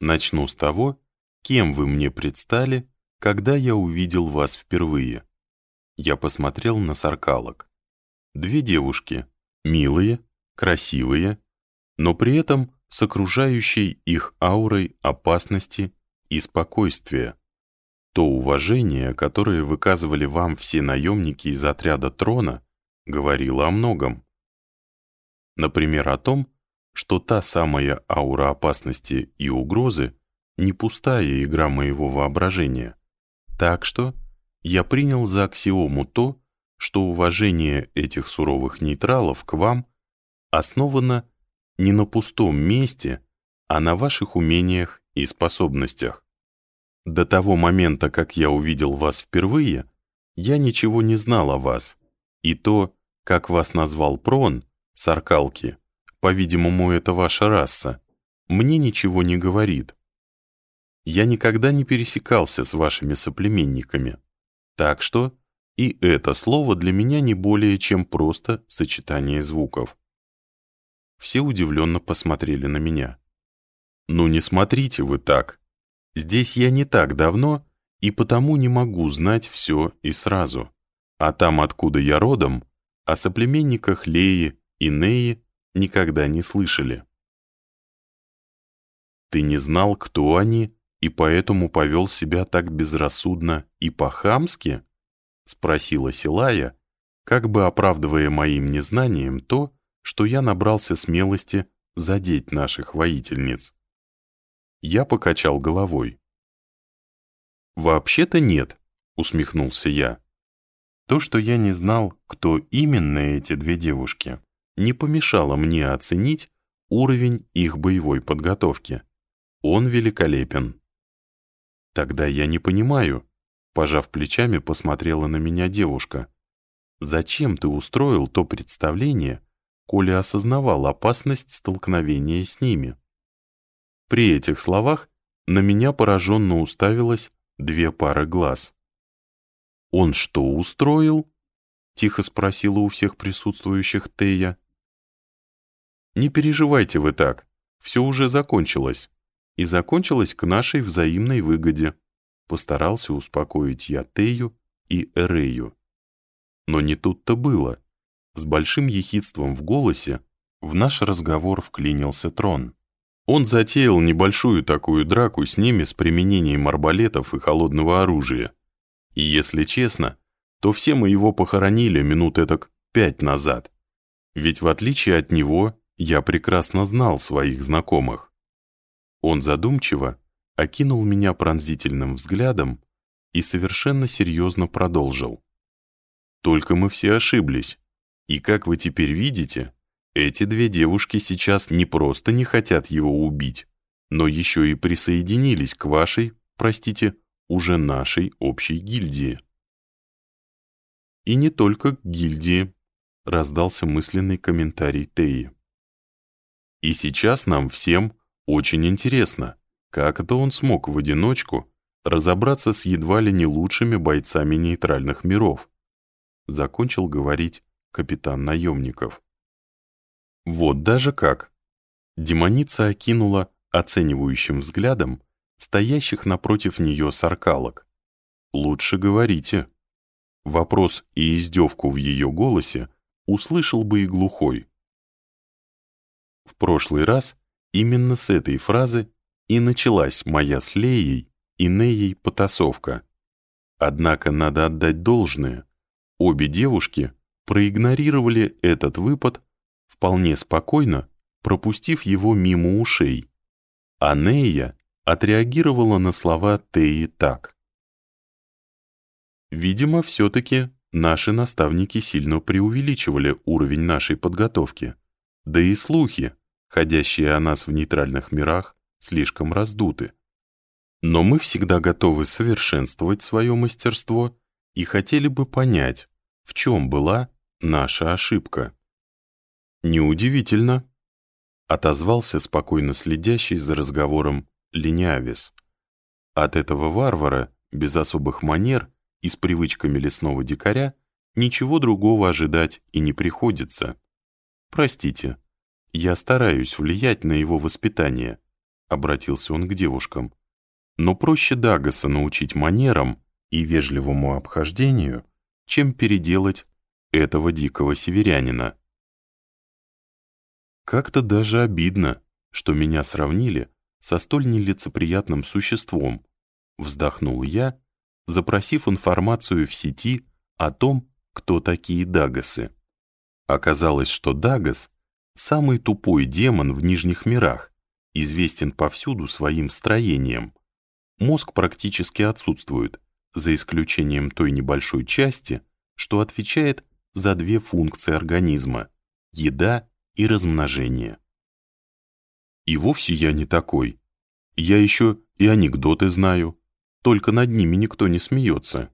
Начну с того, кем вы мне предстали, когда я увидел вас впервые. Я посмотрел на саркалок. Две девушки, милые, красивые, но при этом с окружающей их аурой опасности и спокойствия. То уважение, которое выказывали вам все наемники из отряда трона, говорило о многом. Например, о том, что та самая аура опасности и угрозы не пустая игра моего воображения. Так что я принял за аксиому то, что уважение этих суровых нейтралов к вам основано не на пустом месте, а на ваших умениях и способностях. До того момента, как я увидел вас впервые, я ничего не знал о вас, и то, как вас назвал Прон, Саркалки, по-видимому, это ваша раса, мне ничего не говорит. Я никогда не пересекался с вашими соплеменниками, так что и это слово для меня не более чем просто сочетание звуков. Все удивленно посмотрели на меня. «Ну не смотрите вы так. Здесь я не так давно, и потому не могу знать все и сразу. А там, откуда я родом, о соплеменниках Леи и Неи никогда не слышали. Ты не знал, кто они, и поэтому повел себя так безрассудно и по-хамски? Спросила Силая, как бы оправдывая моим незнанием то, что я набрался смелости задеть наших воительниц. Я покачал головой. «Вообще-то нет», — усмехнулся я. То, что я не знал, кто именно эти две девушки, не помешало мне оценить уровень их боевой подготовки. Он великолепен. Тогда я не понимаю, пожав плечами, посмотрела на меня девушка. Зачем ты устроил то представление, коли осознавал опасность столкновения с ними. При этих словах на меня пораженно уставилось две пары глаз. «Он что устроил?» — тихо спросила у всех присутствующих Тея. «Не переживайте вы так, все уже закончилось. И закончилось к нашей взаимной выгоде», — постарался успокоить я Тею и Эрею. Но не тут-то было. С большим ехидством в голосе в наш разговор вклинился трон. Он затеял небольшую такую драку с ними с применением арбалетов и холодного оружия. И если честно, то все мы его похоронили минут этак пять назад. Ведь в отличие от него, я прекрасно знал своих знакомых. Он задумчиво окинул меня пронзительным взглядом и совершенно серьезно продолжил. Только мы все ошиблись. И как вы теперь видите, эти две девушки сейчас не просто не хотят его убить, но еще и присоединились к вашей, простите, уже нашей общей гильдии. И не только к гильдии, раздался мысленный комментарий Теи. И сейчас нам всем очень интересно, как это он смог в одиночку разобраться с едва ли не лучшими бойцами нейтральных миров. Закончил говорить капитан наемников. Вот даже как. Демоница окинула оценивающим взглядом стоящих напротив нее саркалок. «Лучше говорите». Вопрос и издевку в ее голосе услышал бы и глухой. В прошлый раз именно с этой фразы и началась моя с Леей и Неей потасовка. Однако надо отдать должное. Обе девушки проигнорировали этот выпад вполне спокойно, пропустив его мимо ушей. А Нея отреагировала на слова Теи так. Видимо, все-таки наши наставники сильно преувеличивали уровень нашей подготовки. Да и слухи, ходящие о нас в нейтральных мирах, слишком раздуты. Но мы всегда готовы совершенствовать свое мастерство и хотели бы понять, в чем была наша ошибка. Неудивительно, отозвался спокойно следящий за разговором Линявис. От этого варвара, без особых манер и с привычками лесного дикаря, ничего другого ожидать и не приходится. Простите, я стараюсь влиять на его воспитание, — обратился он к девушкам. «Но проще Дагаса научить манерам и вежливому обхождению, чем переделать этого дикого северянина». Как-то даже обидно, что меня сравнили со столь нелицеприятным существом, вздохнул я, запросив информацию в сети о том, кто такие Дагасы. Оказалось, что Дагас — самый тупой демон в Нижних мирах, известен повсюду своим строением. Мозг практически отсутствует, за исключением той небольшой части, что отвечает за две функции организма — еда и размножение. И вовсе я не такой. Я еще и анекдоты знаю, только над ними никто не смеется.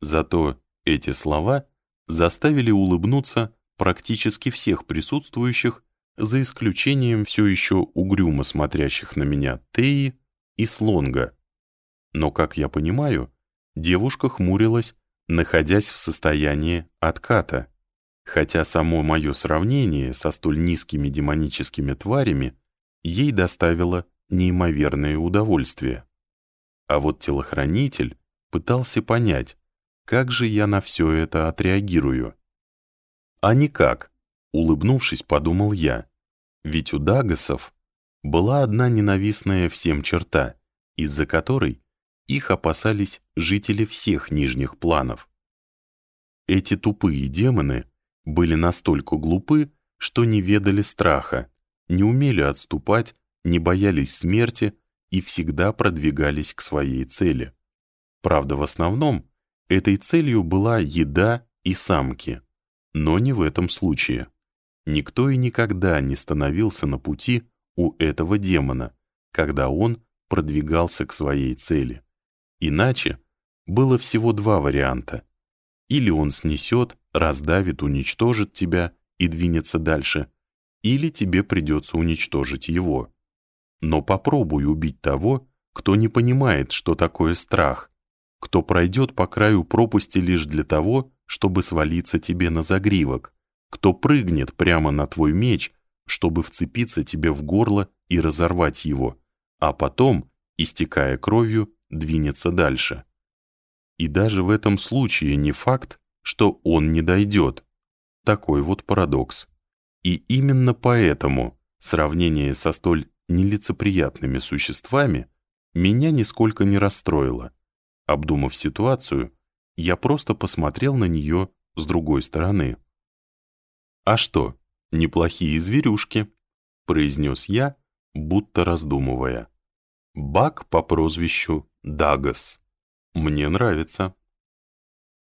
Зато эти слова заставили улыбнуться практически всех присутствующих, за исключением все еще угрюмо смотрящих на меня Теи и Слонга. Но, как я понимаю, девушка хмурилась, находясь в состоянии отката, хотя само мое сравнение со столь низкими демоническими тварями ей доставило неимоверное удовольствие. А вот телохранитель пытался понять, как же я на все это отреагирую? А никак, улыбнувшись, подумал я. Ведь у Дагасов была одна ненавистная всем черта, из-за которой их опасались жители всех нижних планов. Эти тупые демоны были настолько глупы, что не ведали страха, не умели отступать, не боялись смерти и всегда продвигались к своей цели. Правда, в основном Этой целью была еда и самки. Но не в этом случае. Никто и никогда не становился на пути у этого демона, когда он продвигался к своей цели. Иначе было всего два варианта. Или он снесет, раздавит, уничтожит тебя и двинется дальше, или тебе придется уничтожить его. Но попробуй убить того, кто не понимает, что такое страх, кто пройдет по краю пропасти лишь для того, чтобы свалиться тебе на загривок, кто прыгнет прямо на твой меч, чтобы вцепиться тебе в горло и разорвать его, а потом, истекая кровью, двинется дальше. И даже в этом случае не факт, что он не дойдет. Такой вот парадокс. И именно поэтому сравнение со столь нелицеприятными существами меня нисколько не расстроило. Обдумав ситуацию, я просто посмотрел на нее с другой стороны. «А что, неплохие зверюшки», — произнес я, будто раздумывая. «Бак по прозвищу Дагас. Мне нравится».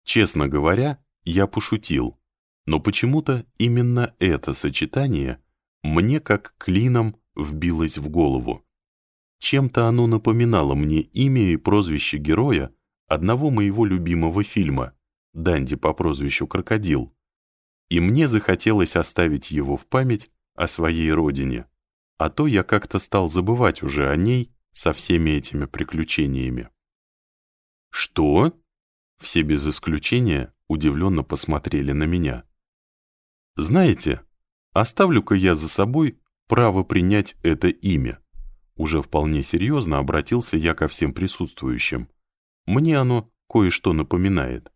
Честно говоря, я пошутил, но почему-то именно это сочетание мне как клином вбилось в голову. Чем-то оно напоминало мне имя и прозвище героя одного моего любимого фильма «Данди по прозвищу Крокодил», и мне захотелось оставить его в память о своей родине, а то я как-то стал забывать уже о ней со всеми этими приключениями. «Что?» Все без исключения удивленно посмотрели на меня. «Знаете, оставлю-ка я за собой право принять это имя», уже вполне серьезно обратился я ко всем присутствующим. Мне оно кое-что напоминает.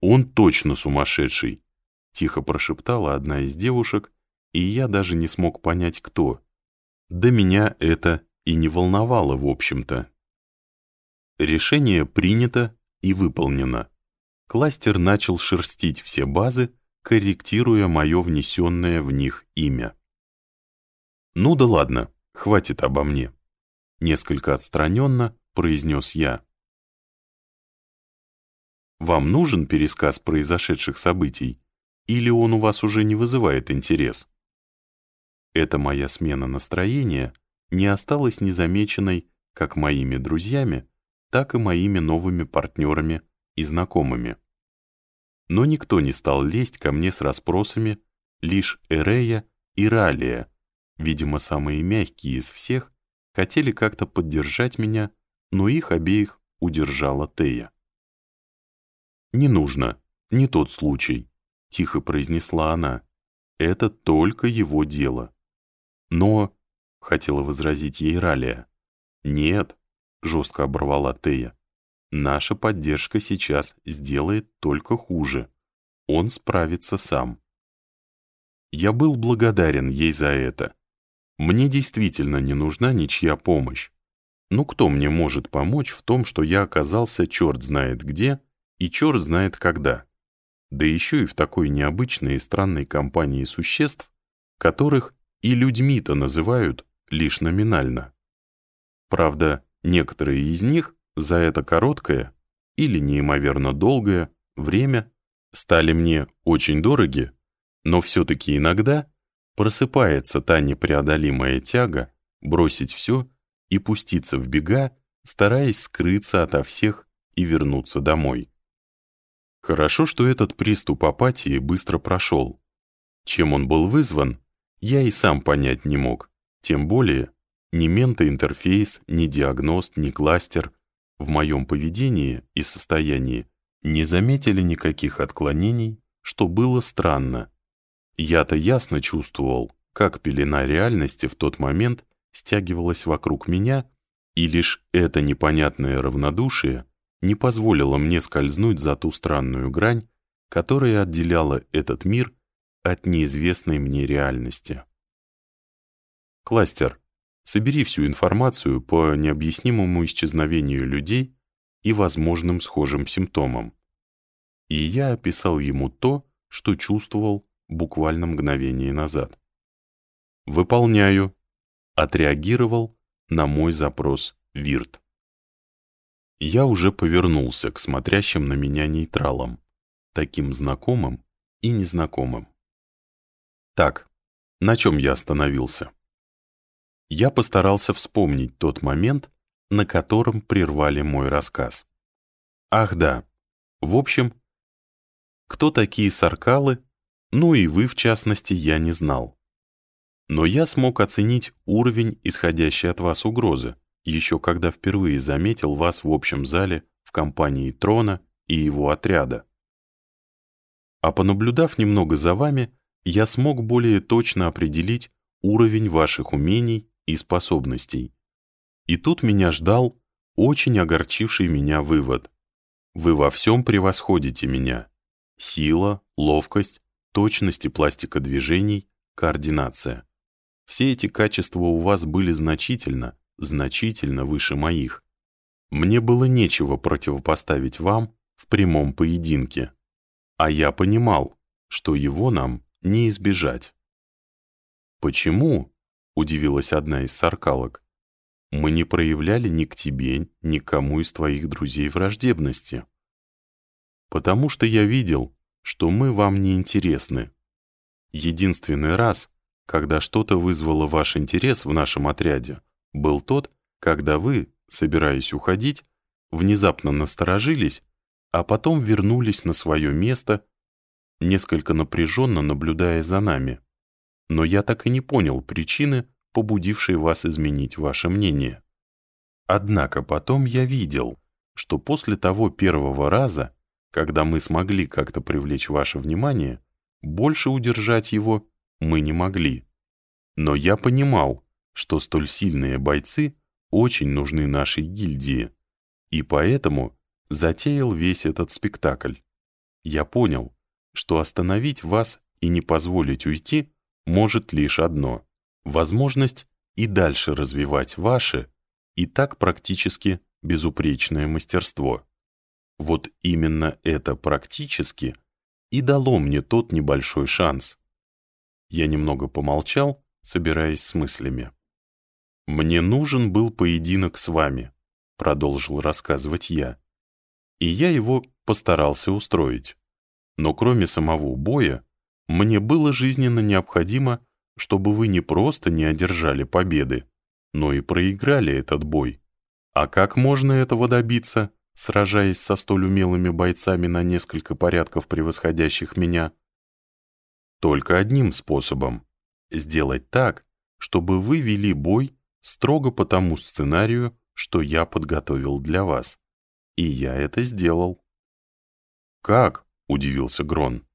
«Он точно сумасшедший», — тихо прошептала одна из девушек, и я даже не смог понять, кто. Да меня это и не волновало, в общем-то. Решение принято и выполнено. Кластер начал шерстить все базы, корректируя мое внесенное в них имя. «Ну да ладно, хватит обо мне», — несколько отстраненно произнес я. Вам нужен пересказ произошедших событий, или он у вас уже не вызывает интерес? Эта моя смена настроения не осталась незамеченной как моими друзьями, так и моими новыми партнерами и знакомыми. Но никто не стал лезть ко мне с расспросами, лишь Эрея и Ралия, видимо, самые мягкие из всех, хотели как-то поддержать меня, но их обеих удержала Тея. «Не нужно, не тот случай», — тихо произнесла она. «Это только его дело». «Но — хотела возразить ей Ралия. «Нет», — жестко оборвала Тея. «Наша поддержка сейчас сделает только хуже. Он справится сам». Я был благодарен ей за это. Мне действительно не нужна ничья помощь. Ну кто мне может помочь в том, что я оказался черт знает где и черт знает когда? Да еще и в такой необычной и странной компании существ, которых и людьми-то называют лишь номинально. Правда, некоторые из них за это короткое или неимоверно долгое время стали мне очень дороги, но все-таки иногда просыпается та непреодолимая тяга бросить все и пуститься в бега, стараясь скрыться ото всех и вернуться домой. Хорошо, что этот приступ апатии быстро прошел. Чем он был вызван, я и сам понять не мог, тем более ни ментоинтерфейс, ни диагност, ни кластер в моем поведении и состоянии не заметили никаких отклонений, что было странно. Я-то ясно чувствовал, как пелена реальности в тот момент стягивалась вокруг меня, и лишь это непонятное равнодушие не позволило мне скользнуть за ту странную грань, которая отделяла этот мир от неизвестной мне реальности. Кластер. Собери всю информацию по необъяснимому исчезновению людей и возможным схожим симптомам. И я описал ему то, что чувствовал буквально мгновение назад. «Выполняю», — отреагировал на мой запрос Вирт. Я уже повернулся к смотрящим на меня нейтралам, таким знакомым и незнакомым. Так, на чем я остановился? Я постарался вспомнить тот момент, на котором прервали мой рассказ. Ах да, в общем, кто такие саркалы, ну и вы, в частности, я не знал. Но я смог оценить уровень исходящей от вас угрозы, еще когда впервые заметил вас в общем зале в компании Трона и его отряда. А понаблюдав немного за вами, я смог более точно определить уровень ваших умений и способностей. И тут меня ждал очень огорчивший меня вывод. Вы во всем превосходите меня. Сила, ловкость, точность и пластика движений, координация. Все эти качества у вас были значительно, значительно выше моих. Мне было нечего противопоставить вам в прямом поединке. А я понимал, что его нам не избежать. «Почему?» — удивилась одна из саркалок. «Мы не проявляли ни к тебе, ни к кому из твоих друзей враждебности. Потому что я видел, что мы вам не интересны. Единственный раз, когда что-то вызвало ваш интерес в нашем отряде, был тот, когда вы, собираясь уходить, внезапно насторожились, а потом вернулись на свое место, несколько напряженно наблюдая за нами. Но я так и не понял причины, побудившей вас изменить ваше мнение. Однако потом я видел, что после того первого раза, когда мы смогли как-то привлечь ваше внимание, больше удержать его мы не могли. Но я понимал, что столь сильные бойцы очень нужны нашей гильдии, и поэтому затеял весь этот спектакль. Я понял, что остановить вас и не позволить уйти может лишь одно — возможность и дальше развивать ваше и так практически безупречное мастерство. Вот именно это практически и дало мне тот небольшой шанс. Я немного помолчал, собираясь с мыслями. «Мне нужен был поединок с вами», — продолжил рассказывать я. И я его постарался устроить. Но кроме самого боя, мне было жизненно необходимо, чтобы вы не просто не одержали победы, но и проиграли этот бой. А как можно этого добиться, сражаясь со столь умелыми бойцами на несколько порядков превосходящих меня? Только одним способом — сделать так, чтобы вы вели бой строго по тому сценарию, что я подготовил для вас. И я это сделал. «Как?» — удивился Грон.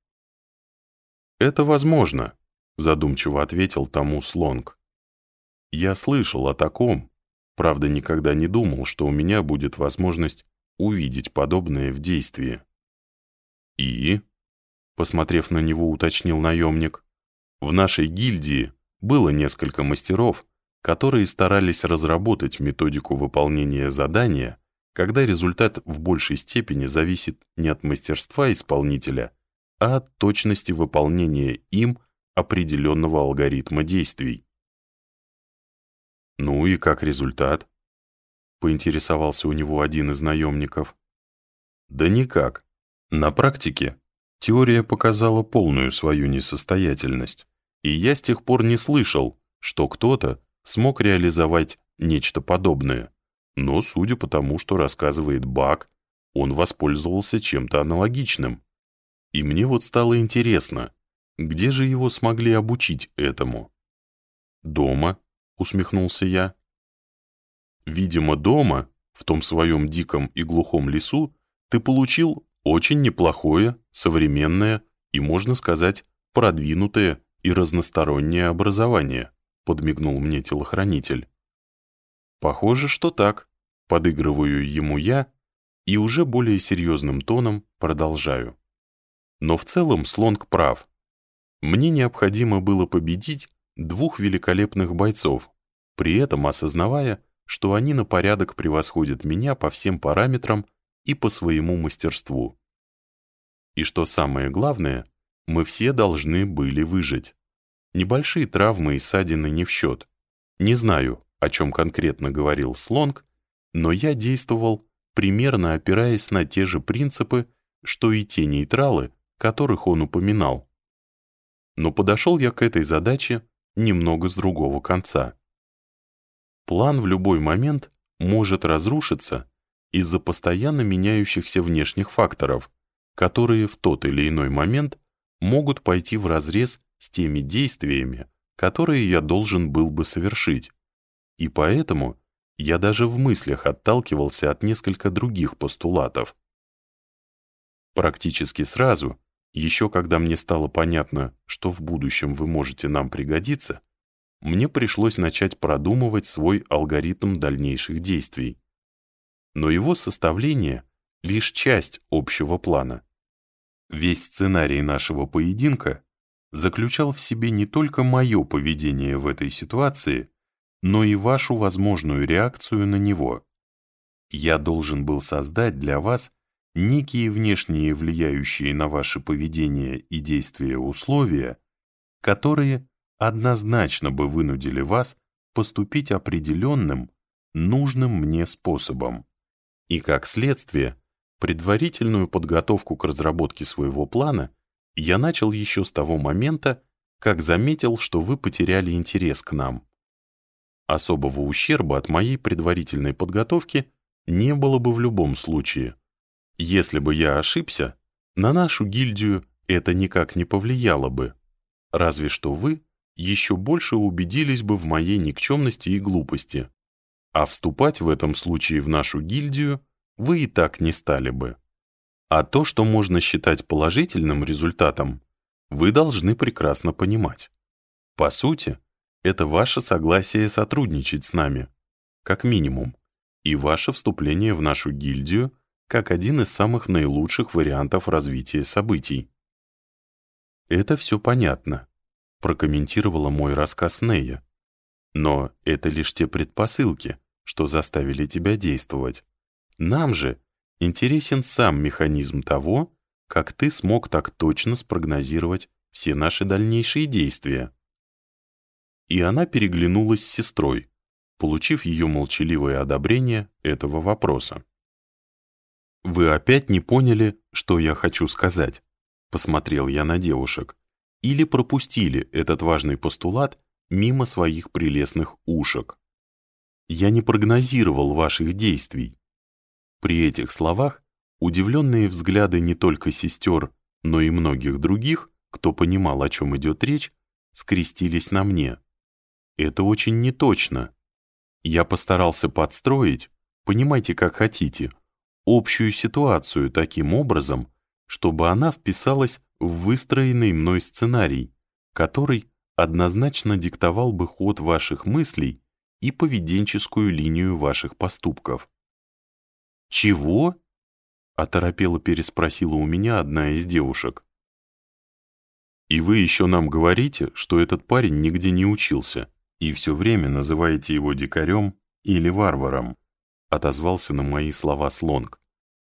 «Это возможно», — задумчиво ответил тому Слонг. Я слышал о таком, правда, никогда не думал, что у меня будет возможность увидеть подобное в действии. «И?» — посмотрев на него, уточнил наемник. «В нашей гильдии было несколько мастеров, которые старались разработать методику выполнения задания, когда результат в большей степени зависит не от мастерства исполнителя, а от точности выполнения им определенного алгоритма действий. «Ну и как результат?» — поинтересовался у него один из наемников. «Да никак. На практике теория показала полную свою несостоятельность, и я с тех пор не слышал, что кто-то смог реализовать нечто подобное. Но, судя по тому, что рассказывает Бак, он воспользовался чем-то аналогичным. И мне вот стало интересно, где же его смогли обучить этому? «Дома», — усмехнулся я. «Видимо, дома, в том своем диком и глухом лесу, ты получил очень неплохое, современное и, можно сказать, продвинутое и разностороннее образование», — подмигнул мне телохранитель. «Похоже, что так», — подыгрываю ему я и уже более серьезным тоном продолжаю. Но в целом Слонг прав. Мне необходимо было победить двух великолепных бойцов, при этом осознавая, что они на порядок превосходят меня по всем параметрам и по своему мастерству. И что самое главное, мы все должны были выжить. Небольшие травмы и ссадины не в счет. Не знаю, о чем конкретно говорил Слонг, но я действовал, примерно опираясь на те же принципы, что и те нейтралы, которых он упоминал. Но подошел я к этой задаче немного с другого конца. План в любой момент может разрушиться из-за постоянно меняющихся внешних факторов, которые в тот или иной момент могут пойти вразрез с теми действиями, которые я должен был бы совершить. И поэтому я даже в мыслях отталкивался от несколько других постулатов. Практически сразу, еще когда мне стало понятно, что в будущем вы можете нам пригодиться, мне пришлось начать продумывать свой алгоритм дальнейших действий. Но его составление — лишь часть общего плана. Весь сценарий нашего поединка заключал в себе не только мое поведение в этой ситуации, но и вашу возможную реакцию на него. Я должен был создать для вас некие внешние влияющие на ваше поведение и действия условия, которые однозначно бы вынудили вас поступить определенным, нужным мне способом. И как следствие, предварительную подготовку к разработке своего плана я начал еще с того момента, как заметил, что вы потеряли интерес к нам. Особого ущерба от моей предварительной подготовки не было бы в любом случае. Если бы я ошибся, на нашу гильдию это никак не повлияло бы. Разве что вы еще больше убедились бы в моей никчемности и глупости. А вступать в этом случае в нашу гильдию вы и так не стали бы. А то, что можно считать положительным результатом, вы должны прекрасно понимать. По сути, это ваше согласие сотрудничать с нами, как минимум, и ваше вступление в нашу гильдию как один из самых наилучших вариантов развития событий. «Это все понятно», — прокомментировала мой рассказ Нея. «Но это лишь те предпосылки, что заставили тебя действовать. Нам же интересен сам механизм того, как ты смог так точно спрогнозировать все наши дальнейшие действия и она переглянулась с сестрой, получив ее молчаливое одобрение этого вопроса. «Вы опять не поняли, что я хочу сказать?» Посмотрел я на девушек. Или пропустили этот важный постулат мимо своих прелестных ушек. Я не прогнозировал ваших действий. При этих словах удивленные взгляды не только сестер, но и многих других, кто понимал, о чем идет речь, скрестились на мне. Это очень неточно. Я постарался подстроить, понимайте как хотите, общую ситуацию таким образом, чтобы она вписалась в выстроенный мной сценарий, который однозначно диктовал бы ход ваших мыслей и поведенческую линию ваших поступков. «Чего?» — оторопело переспросила у меня одна из девушек. «И вы еще нам говорите, что этот парень нигде не учился, и все время называете его дикарем или варваром», — отозвался на мои слова Слонг.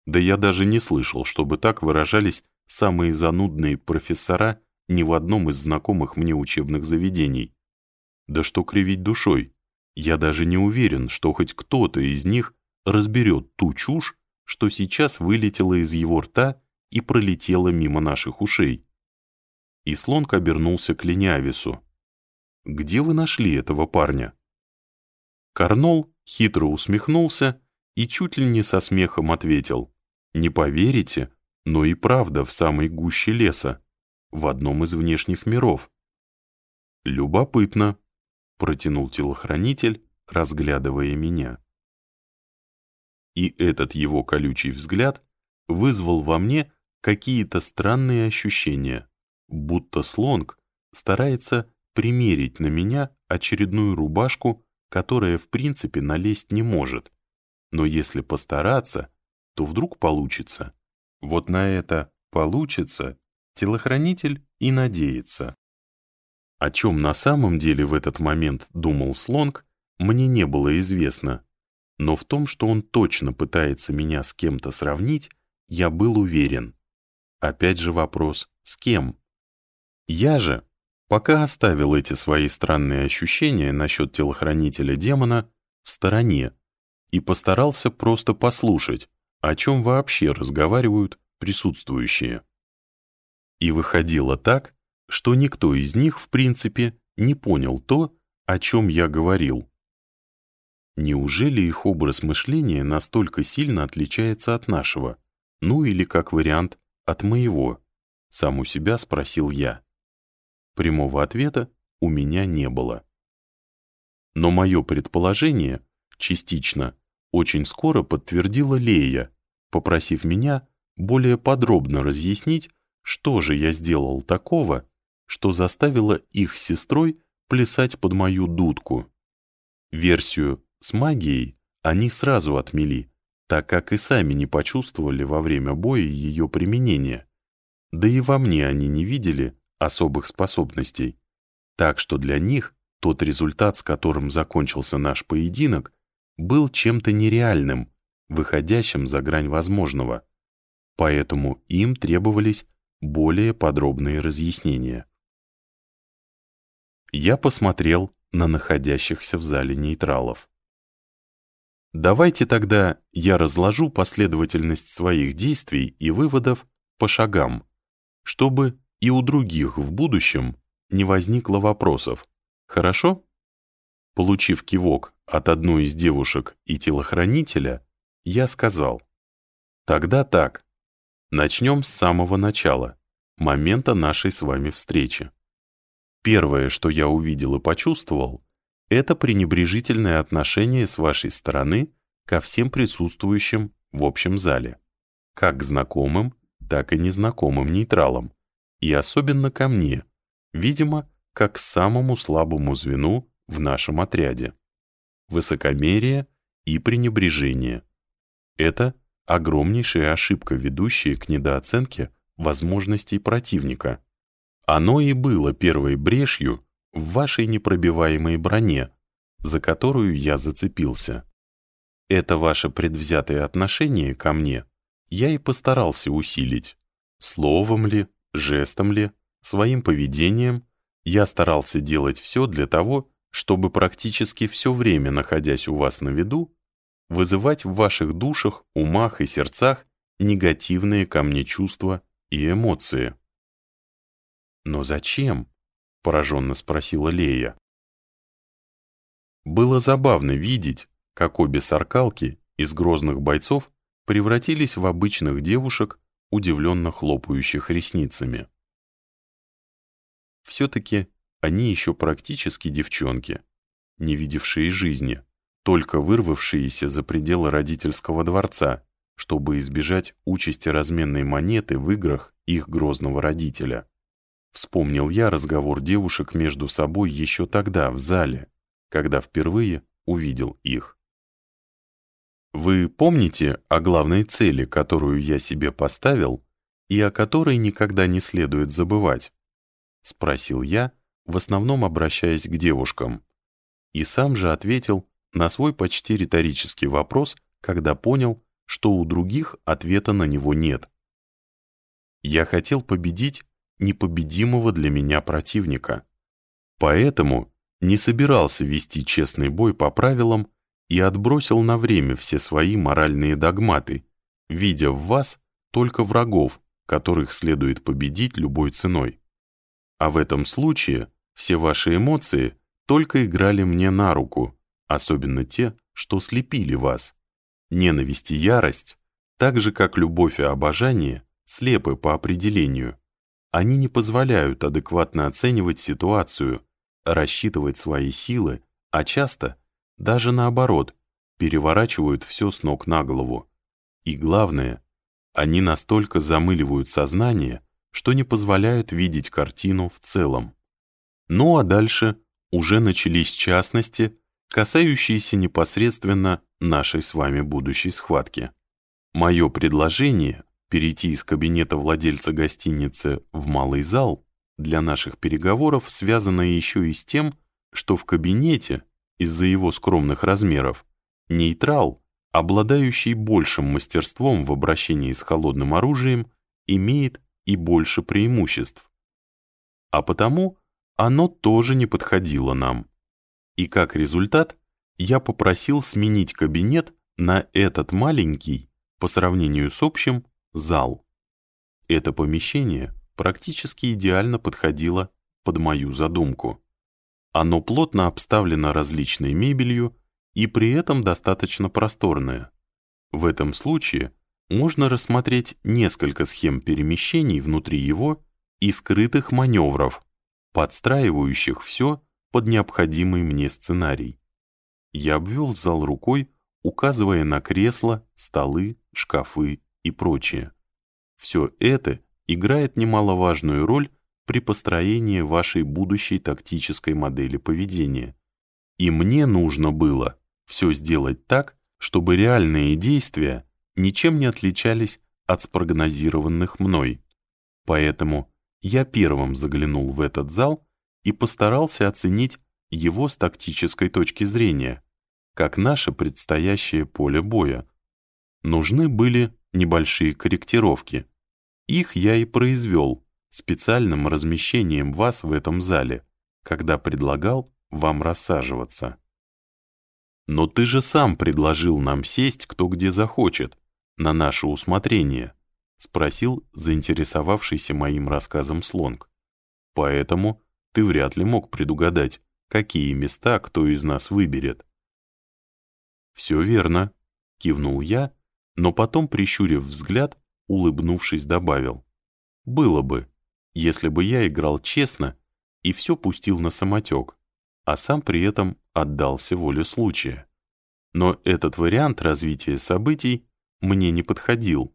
«Да я даже не слышал, чтобы так выражались самые занудные профессора ни в одном из знакомых мне учебных заведений. Да что кривить душой, я даже не уверен, что хоть кто-то из них разберет ту чушь, что сейчас вылетела из его рта и пролетела мимо наших ушей. И слонг обернулся к Ленявису. «Где вы нашли этого парня?» Карнол хитро усмехнулся и чуть ли не со смехом ответил. «Не поверите, но и правда в самой гуще леса, в одном из внешних миров». «Любопытно», — протянул телохранитель, разглядывая меня. И этот его колючий взгляд вызвал во мне какие-то странные ощущения, будто слонг старается примерить на меня очередную рубашку, которая в принципе налезть не может. Но если постараться, то вдруг получится. Вот на это «получится» телохранитель и надеется. О чем на самом деле в этот момент думал Слонг, мне не было известно, но в том, что он точно пытается меня с кем-то сравнить, я был уверен. Опять же вопрос «с кем?». Я же пока оставил эти свои странные ощущения насчет телохранителя демона в стороне и постарался просто послушать, о чем вообще разговаривают присутствующие. И выходило так, что никто из них, в принципе, не понял то, о чем я говорил. Неужели их образ мышления настолько сильно отличается от нашего? Ну или, как вариант, от моего? Сам у себя спросил я. Прямого ответа у меня не было. Но мое предположение, частично, очень скоро подтвердила Лея, попросив меня более подробно разъяснить, что же я сделал такого, что заставило их сестрой плясать под мою дудку. Версию с магией они сразу отмели, так как и сами не почувствовали во время боя ее применения. Да и во мне они не видели особых способностей. Так что для них тот результат, с которым закончился наш поединок, был чем-то нереальным, выходящим за грань возможного. Поэтому им требовались более подробные разъяснения. Я посмотрел на находящихся в зале нейтралов. Давайте тогда я разложу последовательность своих действий и выводов по шагам, чтобы и у других в будущем не возникло вопросов. Хорошо? Получив кивок от одной из девушек и телохранителя, я сказал. Тогда так. Начнем с самого начала, момента нашей с вами встречи. Первое, что я увидел и почувствовал, это пренебрежительное отношение с вашей стороны ко всем присутствующим в общем зале, как к знакомым, так и незнакомым нейтралам, и особенно ко мне, видимо, как к самому слабому звену в нашем отряде. Высокомерие и пренебрежение. Это огромнейшая ошибка, ведущая к недооценке возможностей противника. Оно и было первой брешью, в вашей непробиваемой броне, за которую я зацепился. Это ваше предвзятое отношение ко мне я и постарался усилить. Словом ли, жестом ли, своим поведением я старался делать все для того, чтобы практически все время, находясь у вас на виду, вызывать в ваших душах, умах и сердцах негативные ко мне чувства и эмоции. Но зачем? — пораженно спросила Лея. Было забавно видеть, как обе саркалки из грозных бойцов превратились в обычных девушек, удивленно хлопающих ресницами. Все-таки они еще практически девчонки, не видевшие жизни, только вырвавшиеся за пределы родительского дворца, чтобы избежать участи разменной монеты в играх их грозного родителя. Вспомнил я разговор девушек между собой еще тогда, в зале, когда впервые увидел их. Вы помните о главной цели, которую я себе поставил, и о которой никогда не следует забывать? Спросил я, в основном обращаясь к девушкам. И сам же ответил на свой почти риторический вопрос, когда понял, что у других ответа на него нет. Я хотел победить непобедимого для меня противника. Поэтому не собирался вести честный бой по правилам и отбросил на время все свои моральные догматы, видя в вас только врагов, которых следует победить любой ценой. А в этом случае все ваши эмоции только играли мне на руку, особенно те, что слепили вас. Ненависть и ярость, так же как любовь и обожание, слепы по определению. Они не позволяют адекватно оценивать ситуацию, рассчитывать свои силы, а часто, даже наоборот, переворачивают все с ног на голову. И главное, они настолько замыливают сознание, что не позволяют видеть картину в целом. Ну а дальше уже начались частности, касающиеся непосредственно нашей с вами будущей схватки. Мое предложение перейти из кабинета владельца гостиницы в малый зал для наших переговоров связано еще и с тем, что в кабинете, из-за его скромных размеров, нейтрал, обладающий большим мастерством в обращении с холодным оружием, имеет и больше преимуществ. А потому оно тоже не подходило нам. И как результат, я попросил сменить кабинет на этот маленький, по сравнению с общим, зал. Это помещение практически идеально подходило под мою задумку. Оно плотно обставлено различной мебелью и при этом достаточно просторное. В этом случае можно рассмотреть несколько схем перемещений внутри его и скрытых маневров, подстраивающих все под необходимый мне сценарий. Я обвел зал рукой, указывая на кресла, столы, шкафы и прочее. Все это играет немаловажную роль при построении вашей будущей тактической модели поведения. И мне нужно было все сделать так, чтобы реальные действия ничем не отличались от спрогнозированных мной. Поэтому я первым заглянул в этот зал и постарался оценить его с тактической точки зрения, как наше предстоящее поле боя. Нужны были небольшие корректировки. Их я и произвел специальным размещением вас в этом зале, когда предлагал вам рассаживаться. Но ты же сам предложил нам сесть кто где захочет, на наше усмотрение, спросил заинтересовавшийся моим рассказом Слонг. Поэтому ты вряд ли мог предугадать, какие места кто из нас выберет. «Все верно», — кивнул я, но потом, прищурив взгляд, улыбнувшись, добавил. «Было бы, если бы я играл честно и все пустил на самотек, а сам при этом отдался воле случая. Но этот вариант развития событий мне не подходил.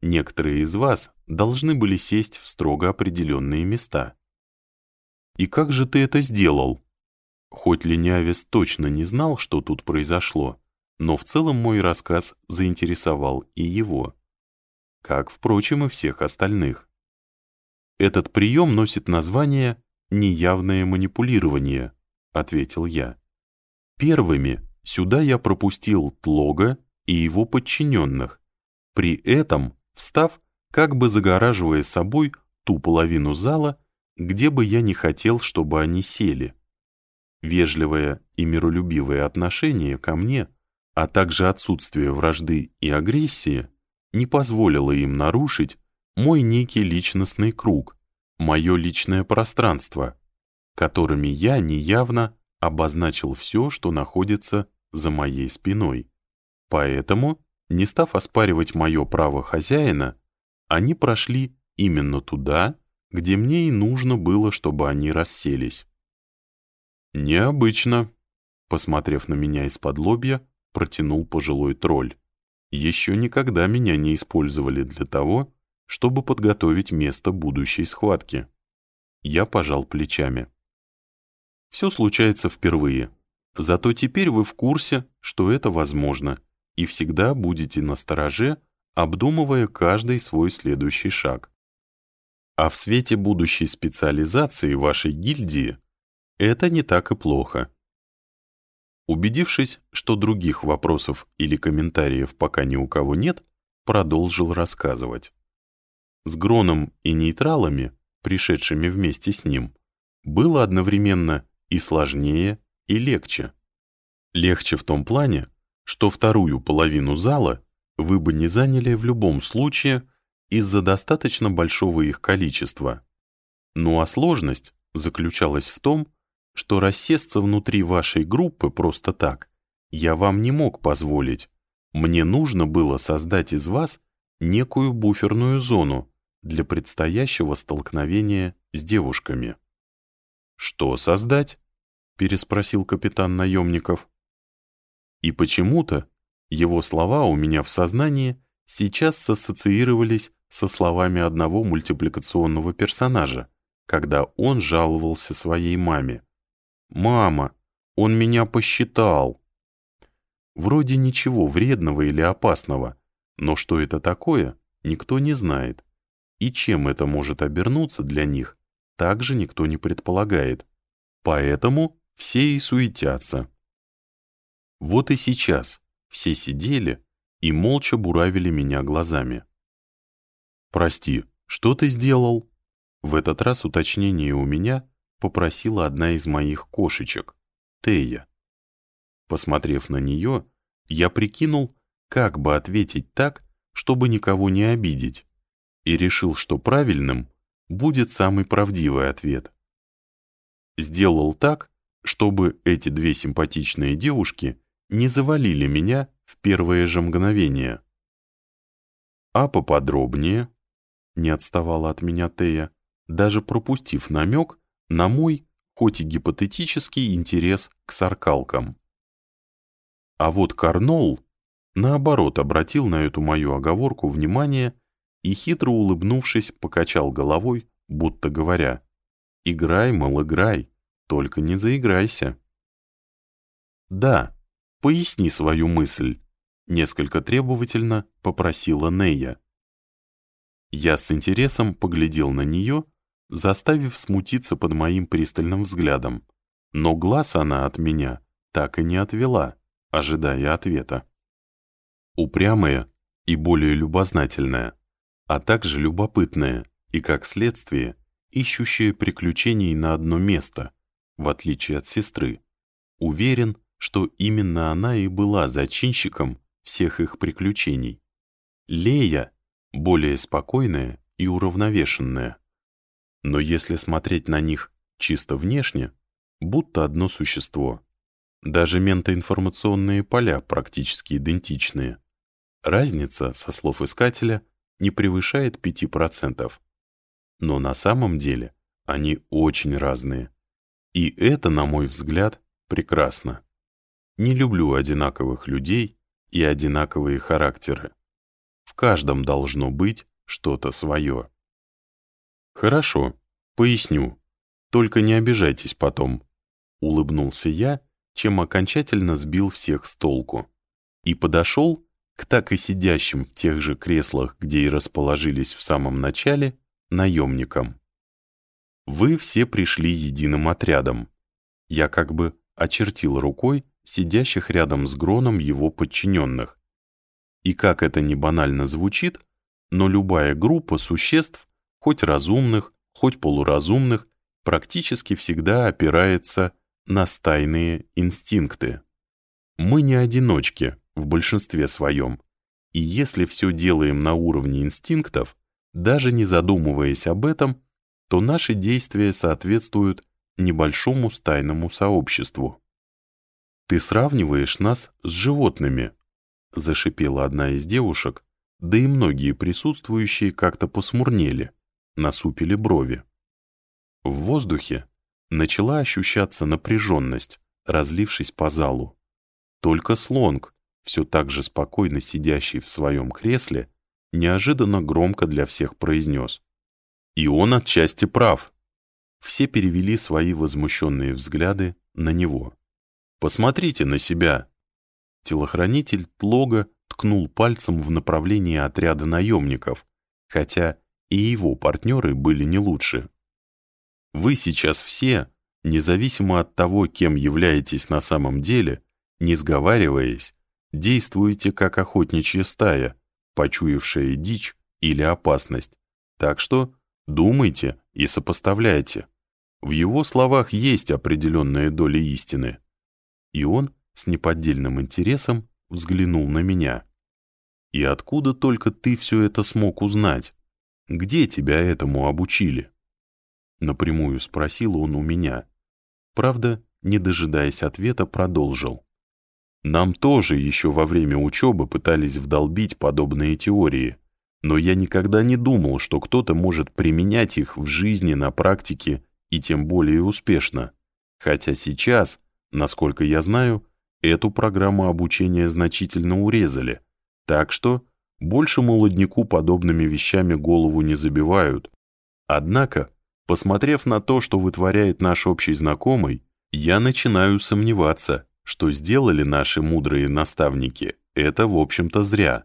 Некоторые из вас должны были сесть в строго определенные места. «И как же ты это сделал?» Хоть Ленявис точно не знал, что тут произошло, но в целом мой рассказ заинтересовал и его. Как, впрочем, и всех остальных. Этот прием носит название «неявное манипулирование», — ответил я. Первыми сюда я пропустил Тлога и его подчиненных, при этом встав, как бы загораживая собой ту половину зала, где бы я не хотел, чтобы они сели. Вежливое и миролюбивое отношение ко мне, а также отсутствие вражды и агрессии, не позволило им нарушить мой некий личностный круг, мое личное пространство, которыми я неявно обозначил все, что находится за моей спиной. Поэтому, не став оспаривать мое право хозяина, они прошли именно туда, где мне и нужно было, чтобы они расселись. «Необычно», — посмотрев на меня из-под лобья, протянул пожилой тролль. «Еще никогда меня не использовали для того, чтобы подготовить место будущей схватки». Я пожал плечами. Все случается впервые. Зато теперь вы в курсе, что это возможно, и всегда будете на стороже, обдумывая каждый свой следующий шаг. А в свете будущей специализации вашей гильдии это не так и плохо. Убедившись, что других вопросов или комментариев пока ни у кого нет, продолжил рассказывать. С Гроном и нейтралами, пришедшими вместе с ним, было одновременно и сложнее, и легче. Легче в том плане, что вторую половину зала вы бы не заняли в любом случае из-за достаточно большого их количества. Ну а сложность заключалась в том, что рассесться внутри вашей группы просто так я вам не мог позволить. Мне нужно было создать из вас некую буферную зону для предстоящего столкновения с девушками. «Что создать?» — переспросил капитан наемников. И почему-то его слова у меня в сознании сейчас ассоциировались со словами одного мультипликационного персонажа, когда он жаловался своей маме. «Мама, он меня посчитал». Вроде ничего вредного или опасного, но что это такое, никто не знает. И чем это может обернуться для них, также никто не предполагает. Поэтому все и суетятся. Вот и сейчас все сидели и молча буравили меня глазами. «Прости, что ты сделал?» В этот раз уточнение у меня попросила одна из моих кошечек, Тея. Посмотрев на нее, я прикинул, как бы ответить так, чтобы никого не обидеть, и решил, что правильным будет самый правдивый ответ. Сделал так, чтобы эти две симпатичные девушки не завалили меня в первое же мгновение. А поподробнее, не отставала от меня Тея, даже пропустив намек на мой, хоть и гипотетический, интерес к саркалкам. А вот Карнол, наоборот, обратил на эту мою оговорку внимание и, хитро улыбнувшись, покачал головой, будто говоря, «Играй, мол, играй, только не заиграйся». «Да, поясни свою мысль», — несколько требовательно попросила Нея. Я с интересом поглядел на нее, заставив смутиться под моим пристальным взглядом, но глаз она от меня так и не отвела, ожидая ответа. Упрямая и более любознательная, а также любопытная и, как следствие, ищущая приключений на одно место, в отличие от сестры. Уверен, что именно она и была зачинщиком всех их приключений. Лея более спокойная и уравновешенная. Но если смотреть на них чисто внешне, будто одно существо. Даже ментоинформационные поля практически идентичные. Разница, со слов искателя, не превышает 5%. Но на самом деле они очень разные. И это, на мой взгляд, прекрасно. Не люблю одинаковых людей и одинаковые характеры. В каждом должно быть что-то свое. «Хорошо, поясню. Только не обижайтесь потом», — улыбнулся я, чем окончательно сбил всех с толку. И подошел к так и сидящим в тех же креслах, где и расположились в самом начале, наемникам. Вы все пришли единым отрядом. Я как бы очертил рукой сидящих рядом с Гроном его подчиненных. И как это не банально звучит, но любая группа существ хоть разумных, хоть полуразумных, практически всегда опирается на стайные инстинкты. Мы не одиночки в большинстве своем, и если все делаем на уровне инстинктов, даже не задумываясь об этом, то наши действия соответствуют небольшому стайному сообществу. «Ты сравниваешь нас с животными», — зашипела одна из девушек, да и многие присутствующие как-то посмурнели насупили брови. В воздухе начала ощущаться напряженность, разлившись по залу. Только Слонг, все так же спокойно сидящий в своем кресле, неожиданно громко для всех произнес. И он отчасти прав. все перевели свои возмущенные взгляды на него. «Посмотрите на себя!» Телохранитель Тлога ткнул пальцем в направлении отряда наемников, хотя и его партнеры были не лучше. «Вы сейчас все, независимо от того, кем являетесь на самом деле, не сговариваясь, действуете как охотничья стая, почуявшая дичь или опасность. Так что думайте и сопоставляйте. В его словах есть определенная доля истины. И он с неподдельным интересом взглянул на меня. «И откуда только ты все это смог узнать? Где тебя этому обучили?» Напрямую спросил он у меня. Правда, не дожидаясь ответа, продолжил. Нам тоже еще во время учебы пытались вдолбить подобные теории, но я никогда не думал, что кто-то может применять их в жизни на практике и тем более успешно. Хотя сейчас, насколько я знаю, эту программу обучения значительно урезали, так что больше молодняку подобными вещами голову не забивают. Однако, посмотрев на то, что вытворяет наш общий знакомый, я начинаю сомневаться, что сделали наши мудрые наставники, это, в общем-то, зря.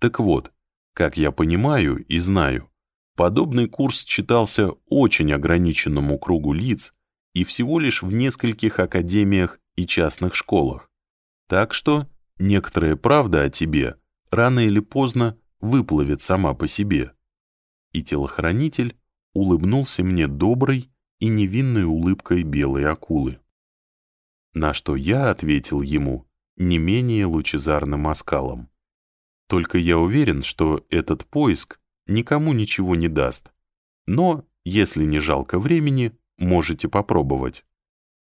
Так вот, как я понимаю и знаю, подобный курс читался очень ограниченному кругу лиц и всего лишь в нескольких академиях и частных школах. Так что некоторая правда о тебе рано или поздно выплывет сама по себе. И телохранитель улыбнулся мне доброй и невинной улыбкой белой акулы. На что я ответил ему не менее лучезарным оскалом. Только я уверен, что этот поиск никому ничего не даст. Но, если не жалко времени, можете попробовать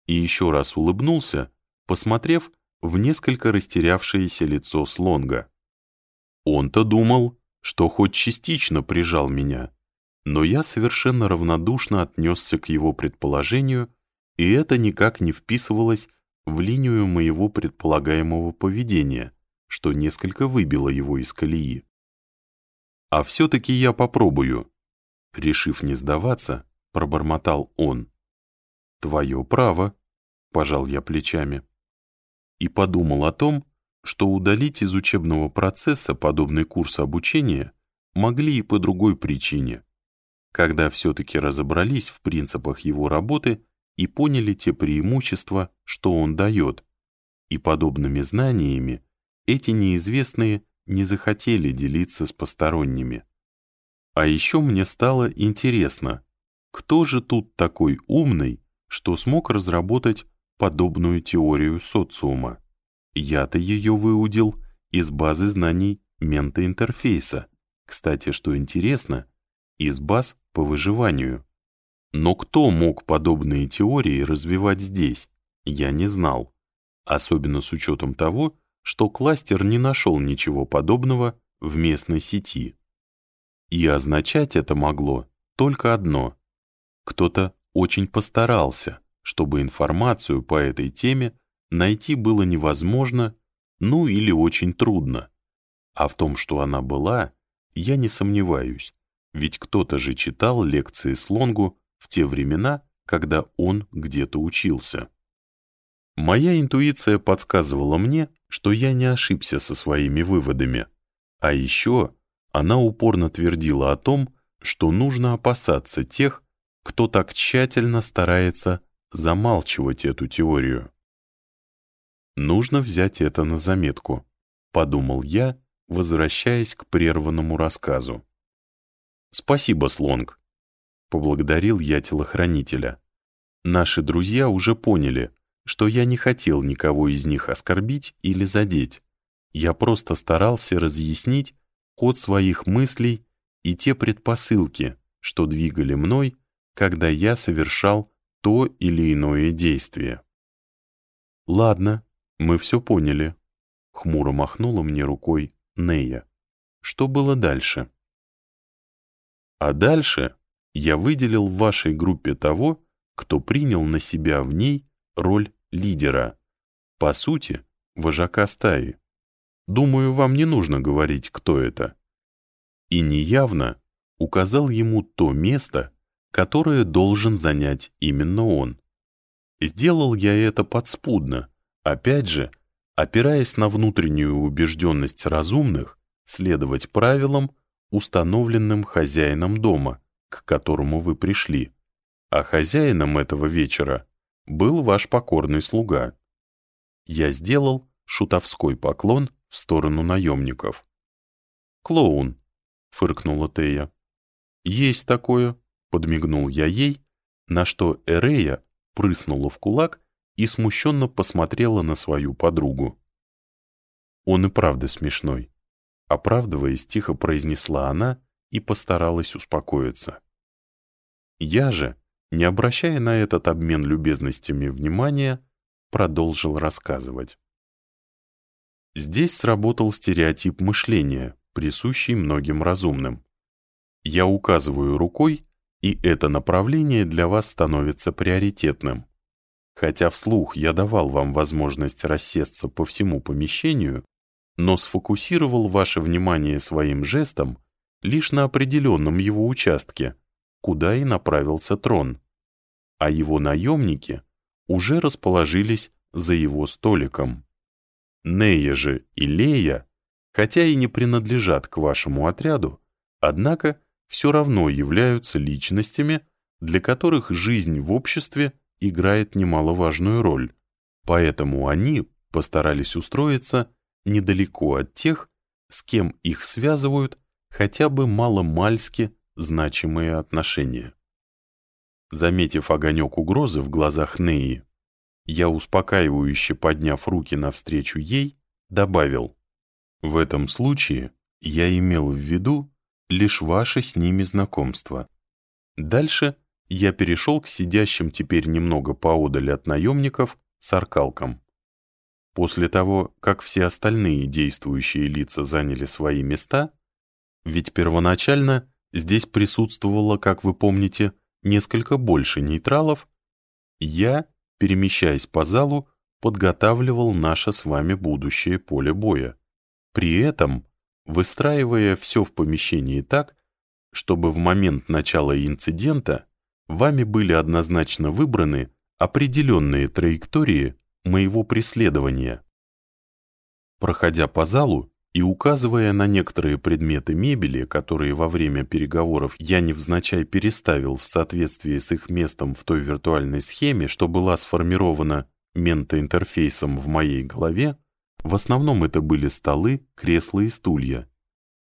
и еще раз улыбнулся, посмотрев в несколько растерявшееся лицо Слонга. Он-то думал, что хоть частично прижал меня, но я совершенно равнодушно отнесся к его предположению, и это никак не вписывалось в линию моего предполагаемого поведения, что несколько выбило его из колеи. «А все-таки я попробую», — решив не сдаваться, пробормотал он. «Твое право», — пожал я плечами. И подумал о том, что удалить из учебного процесса подобный курс обучения могли и по другой причине, когда все-таки разобрались в принципах его работы и поняли те преимущества, что он дает, и подобными знаниями эти неизвестные не захотели делиться с посторонними. А еще мне стало интересно, кто же тут такой умный, что смог разработать подобную теорию социума. Я-то ее выудил из базы знаний ментоинтерфейса. Кстати, что интересно, из баз по выживанию. Но кто мог подобные теории развивать здесь, я не знал. Особенно с учетом того, что кластер не нашел ничего подобного в местной сети. И означать это могло только одно. Кто-то очень постарался, чтобы информацию по этой теме найти было невозможно, ну или очень трудно. А в том, что она была, я не сомневаюсь, ведь кто-то же читал лекции Слонгу в те времена, когда он где-то учился. Моя интуиция подсказывала мне, что я не ошибся со своими выводами. А еще она упорно твердила о том, что нужно опасаться тех, кто так тщательно старается замалчивать эту теорию. Нужно взять это на заметку, подумал я, возвращаясь к прерванному рассказу. Спасибо, Слонг. Поблагодарил я телохранителя. Наши друзья уже поняли, что я не хотел никого из них оскорбить или задеть. Я просто старался разъяснить ход своих мыслей и те предпосылки, что двигали мной когда я совершал то или иное действие. «Ладно, мы все поняли», — хмуро махнула мне рукой Нея. «Что было дальше?» «А дальше я выделил в вашей группе того, кто принял на себя в ней роль лидера, по сути, вожака стаи. Думаю, вам не нужно говорить, кто это. И неявно указал ему то место, которое должен занять именно он. Сделал я это подспудно, опять же, опираясь на внутреннюю убежденность разумных, следовать правилам, установленным хозяином дома, к которому вы пришли. А хозяином этого вечера был ваш покорный слуга. Я сделал шутовской поклон в сторону наемников. «Клоун», — фыркнула Тея. «Есть такое», — подмигнул я ей, на что Эрея прыснула в кулак и смущенно посмотрела на свою подругу. «Он и правда смешной», — оправдываясь, тихо произнесла она и постаралась успокоиться. Я же, не обращая на этот обмен любезностями внимания, продолжил рассказывать. Здесь сработал стереотип мышления, присущий многим разумным. Я указываю рукой, и это направление для вас становится приоритетным. Хотя вслух я давал вам возможность рассесться по всему помещению, но сфокусировал ваше внимание своим жестом лишь на определенном его участке, куда и направился трон. А его наемники уже расположились за его столиком. Нея же и Лея, хотя и не принадлежат к вашему отряду, однако все равно являются личностями, для которых жизнь в обществе играет немаловажную роль, поэтому они постарались устроиться недалеко от тех, с кем их связывают хотя бы маломальски значимые отношения. Заметив огонек угрозы в глазах Неи, я, успокаивающе подняв руки навстречу ей, добавил, «В этом случае я имел в виду лишь ваше с ними знакомство. Дальше я перешел к сидящим теперь немного поодаль от наемников с аркалком. После того, как все остальные действующие лица заняли свои места, ведь первоначально здесь присутствовало, как вы помните, несколько больше нейтралов, я, перемещаясь по залу, подготавливал наше с вами будущее поле боя, при этом выстраивая все в помещении так, чтобы в момент начала инцидента вами были однозначно выбраны определенные траектории моего преследования. Проходя по залу и указывая на некоторые предметы мебели, которые во время переговоров я невзначай переставил в соответствии с их местом в той виртуальной схеме, что была сформирована ментоинтерфейсом в моей голове, в основном это были столы, кресла и стулья.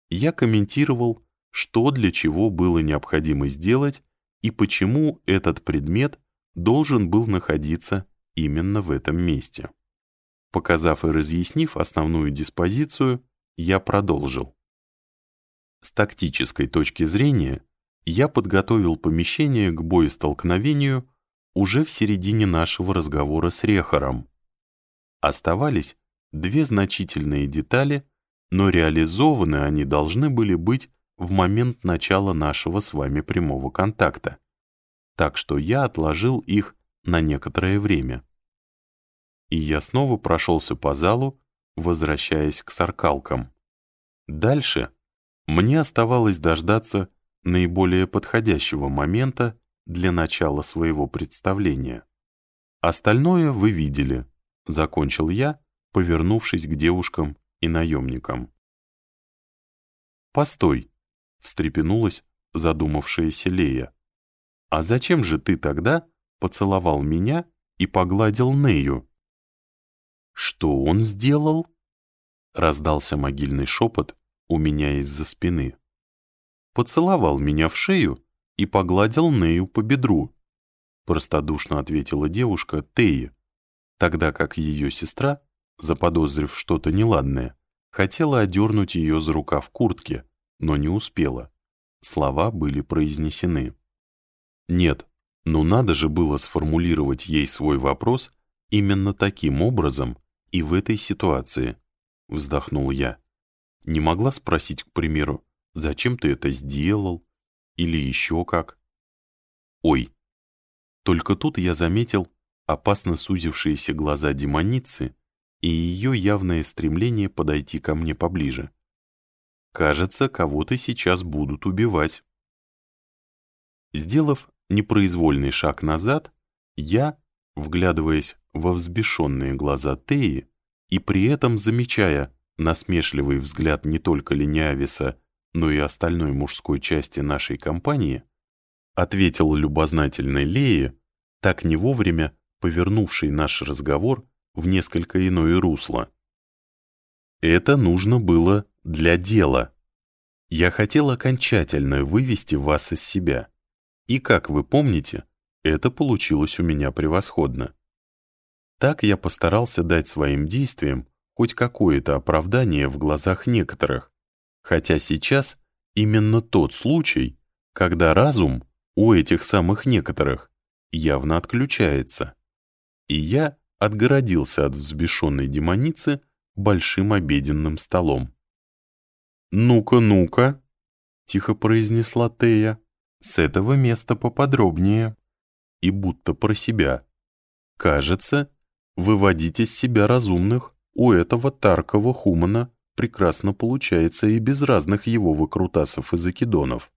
Я комментировал, что для чего было необходимо сделать и почему этот предмет должен был находиться именно в этом месте. Показав и разъяснив основную диспозицию, я продолжил. С тактической точки зрения я подготовил помещение к боестолкновению уже в середине нашего разговора с Рехаром. Оставались две значительные детали, но реализованы они должны были быть в момент начала нашего с вами прямого контакта. Так что я отложил их на некоторое время. И я снова прошелся по залу, возвращаясь к саркалкам. Дальше мне оставалось дождаться наиболее подходящего момента для начала своего представления. Остальное вы видели, закончил я, повернувшись к девушкам и наемникам. «Постой!» — встрепенулась задумавшаяся Лея. «А зачем же ты тогда поцеловал меня и погладил Нею?» «Что он сделал?» — раздался могильный шепот у меня из-за спины. «Поцеловал меня в шею и погладил Нею по бедру», — простодушно ответила девушка Теи, тогда как ее сестра заподозрив что-то неладное, хотела одернуть ее за рукав куртки, но не успела. Слова были произнесены. Нет, ну надо же было сформулировать ей свой вопрос именно таким образом и в этой ситуации, вздохнул я. Не могла спросить, к примеру, зачем ты это сделал? Или еще как? Ой, только тут я заметил опасно сузившиеся глаза демоницы и ее явное стремление подойти ко мне поближе. Кажется, кого-то сейчас будут убивать. Сделав непроизвольный шаг назад, я, вглядываясь во взбешенные глаза Теи и при этом замечая насмешливый взгляд не только Лениависа, но и остальной мужской части нашей компании, ответил любознательной Лее, так не вовремя повернувший наш разговор в несколько иное русло. Это нужно было для дела. Я хотел окончательно вывести вас из себя. И, как вы помните, это получилось у меня превосходно. Так я постарался дать своим действиям хоть какое-то оправдание в глазах некоторых, хотя сейчас именно тот случай, когда разум у этих самых некоторых явно отключается. И я отгородился от взбешенной демоницы большим обеденным столом. «Ну-ка, ну-ка», — тихо произнесла Тея, — «с этого места поподробнее». И будто про себя. «Кажется, выводить из себя разумных у этого Таркова Хумана прекрасно получается и без разных его выкрутасов и закидонов».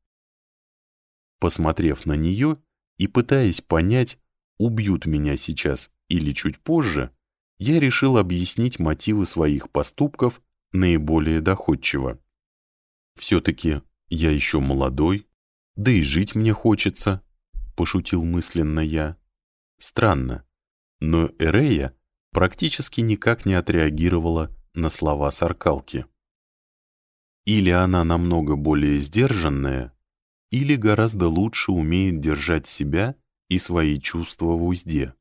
Посмотрев на нее и пытаясь понять, убьют меня сейчас или чуть позже, я решил объяснить мотивы своих поступков наиболее доходчиво. Все-таки я еще молодой, да и жить мне хочется, пошутил мысленно я. Странно, но Эрея практически никак не отреагировала на слова Саркалки. Или она намного более сдержанная, или гораздо лучше умеет держать себя и свои чувства в узде.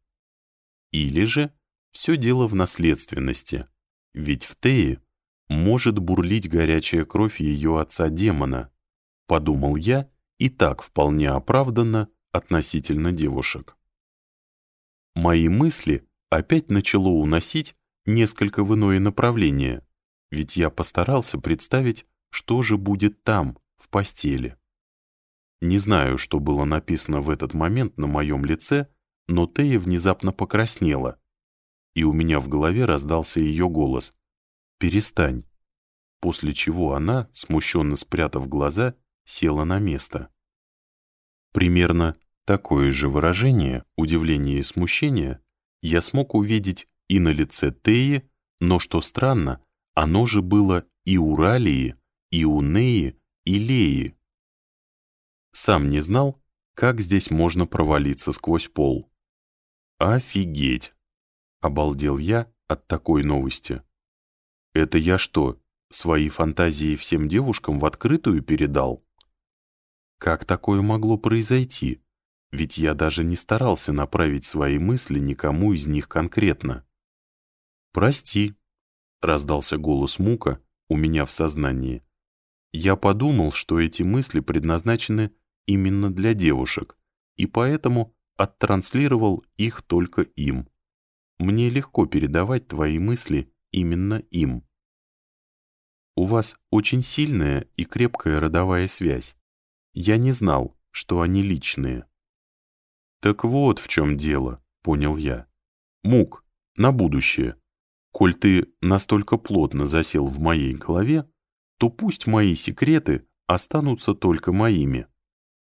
Или же все дело в наследственности, ведь в Тее может бурлить горячая кровь ее отца-демона, подумал я и так вполне оправданно относительно девушек. Мои мысли опять начало уносить несколько в иное направление, ведь я постарался представить, что же будет там, в постели. Не знаю, что было написано в этот момент на моем лице, но Тея внезапно покраснела, и у меня в голове раздался ее голос. «Перестань». После чего она, смущенно спрятав глаза, села на место. Примерно такое же выражение удивления и смущения я смог увидеть и на лице Теи, но, что странно, оно же было и у Ралии, и у Неи, и Леи. Сам не знал, как здесь можно провалиться сквозь пол. «Офигеть!» — обалдел я от такой новости. «Это я что, свои фантазии всем девушкам в открытую передал?» Как такое могло произойти? Ведь я даже не старался направить свои мысли никому из них конкретно. «Прости», — раздался голос Мука у меня в сознании. Я подумал, что эти мысли предназначены именно для девушек, и поэтому оттранслировал их только им. Мне легко передавать твои мысли именно им. У вас очень сильная и крепкая родовая связь. Я не знал, что они личные. Так вот в чем дело, понял я. Мук, на будущее. Коль ты настолько плотно засел в моей голове, то пусть мои секреты останутся только моими.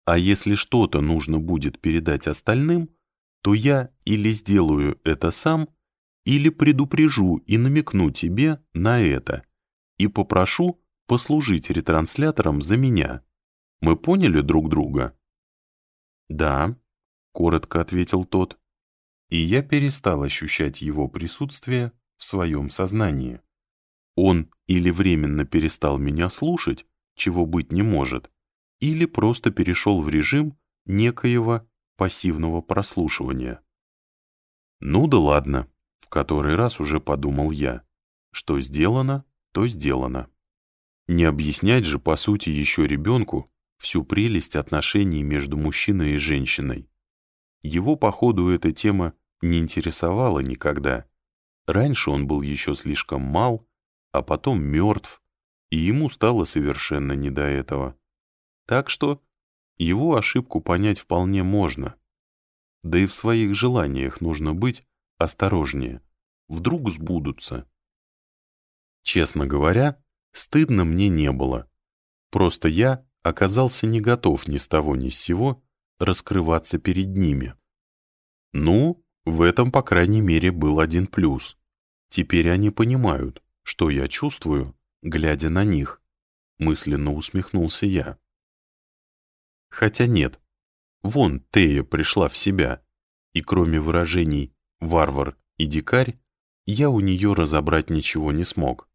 А если что-то нужно будет передать остальным, то я или сделаю это сам, или предупрежу и намекну тебе на это, и попрошу послужить ретранслятором за меня. Мы поняли друг друга?» «Да», — коротко ответил тот, и я перестал ощущать его присутствие в своем сознании. Он или временно перестал меня слушать, чего быть не может, или просто перешел в режим некоего пассивного прослушивания. Ну да ладно, в который раз уже подумал я. Что сделано, то сделано. Не объяснять же, по сути, еще ребенку всю прелесть отношений между мужчиной и женщиной. Его, походу, эта тема не интересовала никогда. Раньше он был еще слишком мал, а потом мертв, и ему стало совершенно не до этого. Так что его ошибку понять вполне можно. Да и в своих желаниях нужно быть осторожнее. Вдруг сбудутся. Честно говоря, стыдно мне не было. Просто я оказался не готов ни с того ни с сего раскрываться перед ними. Ну, в этом, по крайней мере, был один плюс. Теперь они понимают, что я чувствую, глядя на них. Мысленно усмехнулся я. Хотя нет. Вон Тея пришла в себя, и кроме выражений «варвар» и «дикарь», я у нее разобрать ничего не смог.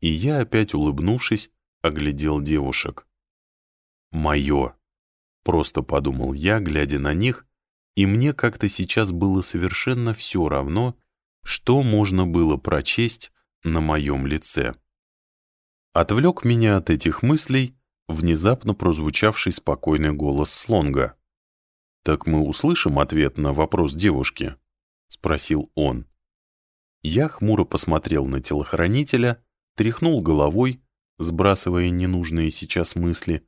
И я, опять улыбнувшись, оглядел девушек. «Мое!» — просто подумал я, глядя на них, и мне как-то сейчас было совершенно все равно, что можно было прочесть на моем лице. Отвлек меня от этих мыслей внезапно прозвучавший спокойный голос Слонга. «Так мы услышим ответ на вопрос девушки?» — спросил он. Я хмуро посмотрел на телохранителя, тряхнул головой, сбрасывая ненужные сейчас мысли,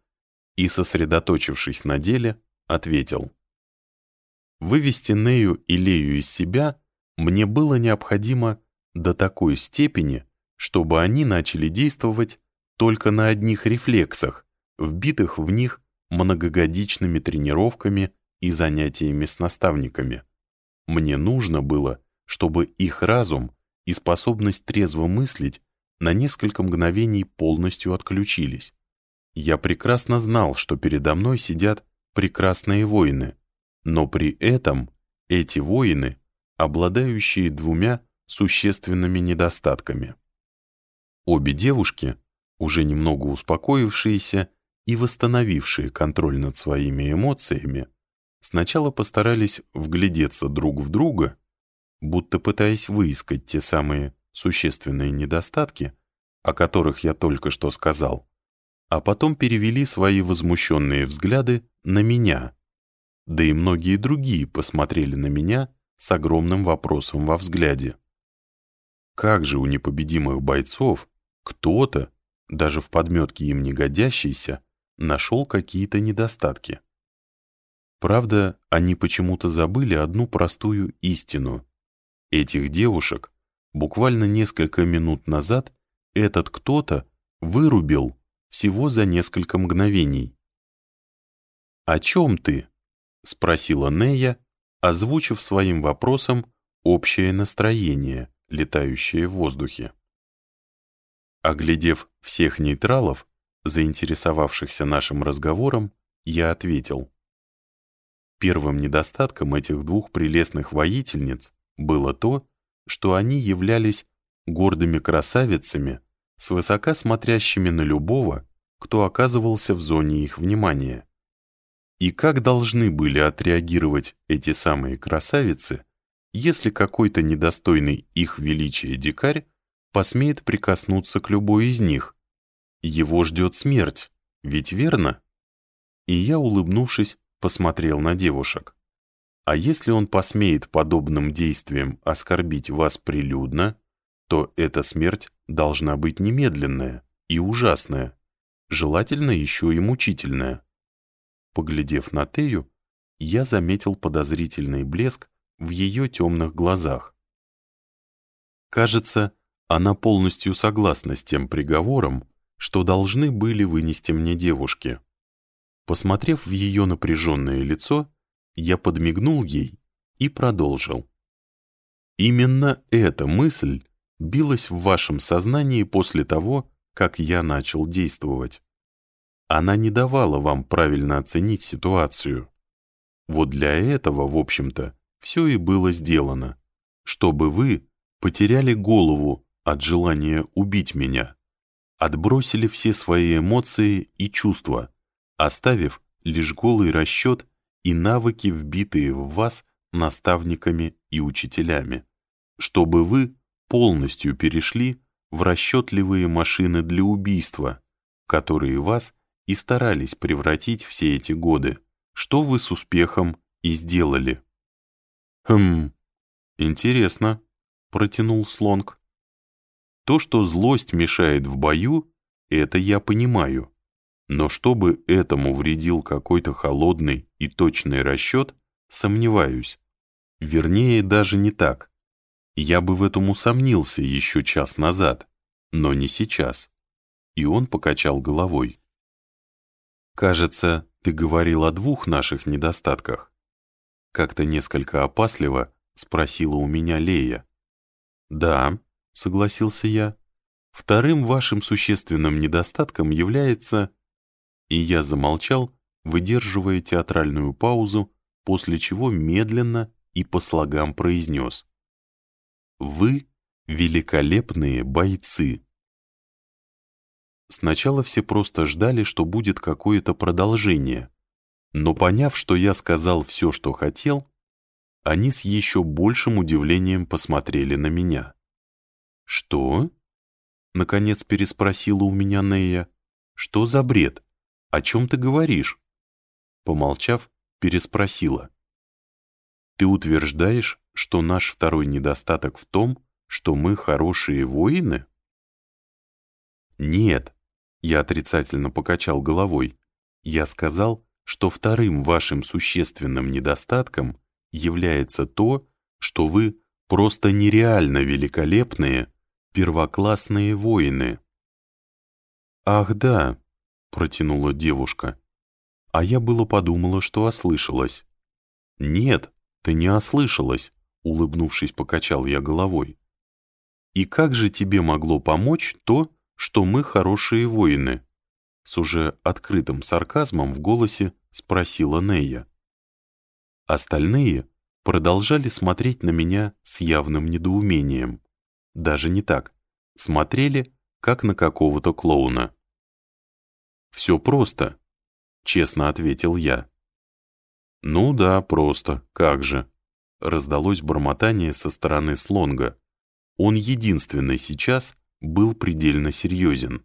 и, сосредоточившись на деле, ответил. Вывести Нею и Лею из себя мне было необходимо до такой степени, чтобы они начали действовать только на одних рефлексах, вбитых в них многогодичными тренировками и занятиями с наставниками. Мне нужно было, чтобы их разум и способность трезво мыслить на несколько мгновений полностью отключились. Я прекрасно знал, что передо мной сидят прекрасные воины, но при этом эти воины, обладающие двумя существенными недостатками. Обе девушки, уже немного успокоившиеся и восстановившие контроль над своими эмоциями, сначала постарались вглядеться друг в друга, будто пытаясь выискать те самые существенные недостатки, о которых я только что сказал, а потом перевели свои возмущенные взгляды на меня, да и многие другие посмотрели на меня с огромным вопросом во взгляде. Как же у непобедимых бойцов кто-то, даже в подметке им не годящийся, нашел какие-то недостатки? Правда, они почему-то забыли одну простую истину. Этих девушек буквально несколько минут назад этот кто-то вырубил всего за несколько мгновений. «О чем ты?» — спросила Нея, озвучив своим вопросом общее настроение, летающее в воздухе. Оглядев всех нейтралов, заинтересовавшихся нашим разговором, я ответил. Первым недостатком этих двух прелестных воительниц было то, что они являлись гордыми красавицами, свысока смотрящими на любого, кто оказывался в зоне их внимания. И как должны были отреагировать эти самые красавицы, если какой-то недостойный их величия дикарь посмеет прикоснуться к любой из них? Его ждет смерть, ведь верно? И я, улыбнувшись, посмотрел на девушек. А если он посмеет подобным действием оскорбить вас прилюдно, то эта смерть должна быть немедленная и ужасная, желательно еще и мучительная. Поглядев на Тею, я заметил подозрительный блеск в ее темных глазах. Кажется, она полностью согласна с тем приговором, что должны были вынести мне девушки. Посмотрев в ее напряженное лицо, я подмигнул ей и продолжил. Именно эта мысль билась в вашем сознании после того, как я начал действовать. Она не давала вам правильно оценить ситуацию. Вот для этого, в общем-то, все и было сделано, чтобы вы потеряли голову от желания убить меня, отбросили все свои эмоции и чувства, оставив лишь голый расчет и навыки, вбитые в вас наставниками и учителями, чтобы вы полностью перешли в расчетливые машины для убийства, которые вас и старались превратить все эти годы, что вы с успехом и сделали. «Хм, интересно», — протянул Слонг. «То, что злость мешает в бою, это я понимаю. Но чтобы этому вредил какой-то холодный и точный расчет, сомневаюсь. Вернее, даже не так. Я бы в этом усомнился еще час назад, но не сейчас. И он покачал головой. «Кажется, Ты говорил о двух наших недостатках. Как-то несколько опасливо спросила у меня Лея. Да, согласился я. Вторым вашим существенным недостатком является... И я замолчал, выдерживая театральную паузу, после чего медленно и по слогам произнес. «Вы — великолепные бойцы». Сначала все просто ждали, что будет какое-то продолжение, но поняв, что я сказал все, что хотел, они с еще большим удивлением посмотрели на меня. «Что?» — наконец переспросила у меня Нея. «Что за бред? О чем ты говоришь?» Помолчав, переспросила. «Ты утверждаешь, что наш второй недостаток в том, что мы хорошие воины?» «Нет», — я отрицательно покачал головой. «Я сказал, что вторым вашим существенным недостатком является то, что вы просто нереально великолепные, первоклассные воины». «Ах да», — протянула девушка, а я было подумала, что ослышалась. «Нет, ты не ослышалась», — улыбнувшись, покачал я головой. «И как же тебе могло помочь то, что мы хорошие воины?» С уже открытым сарказмом в голосе спросила Нея. Остальные продолжали смотреть на меня с явным недоумением. Даже не так. Смотрели, как на какого-то клоуна. «Все просто», — честно ответил я. «Ну да, просто, как же», — раздалось бормотание со стороны Слонга. Он единственный сейчас был предельно серьезен.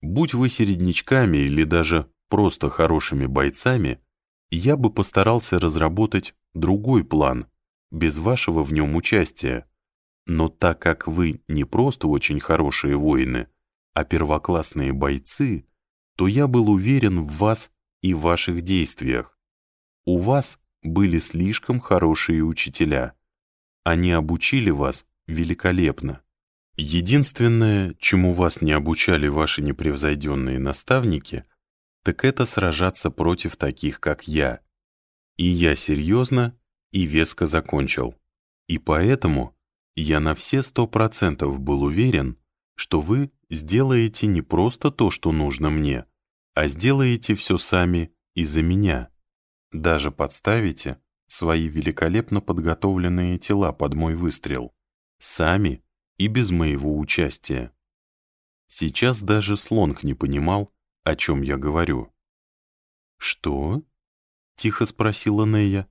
«Будь вы середнячками или даже просто хорошими бойцами, я бы постарался разработать другой план, без вашего в нем участия. Но так как вы не просто очень хорошие воины, а первоклассные бойцы, то я был уверен в вас и ваших действиях. У вас были слишком хорошие учителя. Они обучили вас великолепно. Единственное, чему вас не обучали ваши непревзойденные наставники — так это сражаться против таких, как я. И я серьезно и веско закончил. И поэтому я на все сто процентов был уверен, что вы сделаете не просто то, что нужно мне, а сделаете все сами из-за меня. Даже подставите свои великолепно подготовленные тела под мой выстрел. Сами и без моего участия. Сейчас даже Слонг не понимал, о чем я говорю. «Что?» — тихо спросила Нея.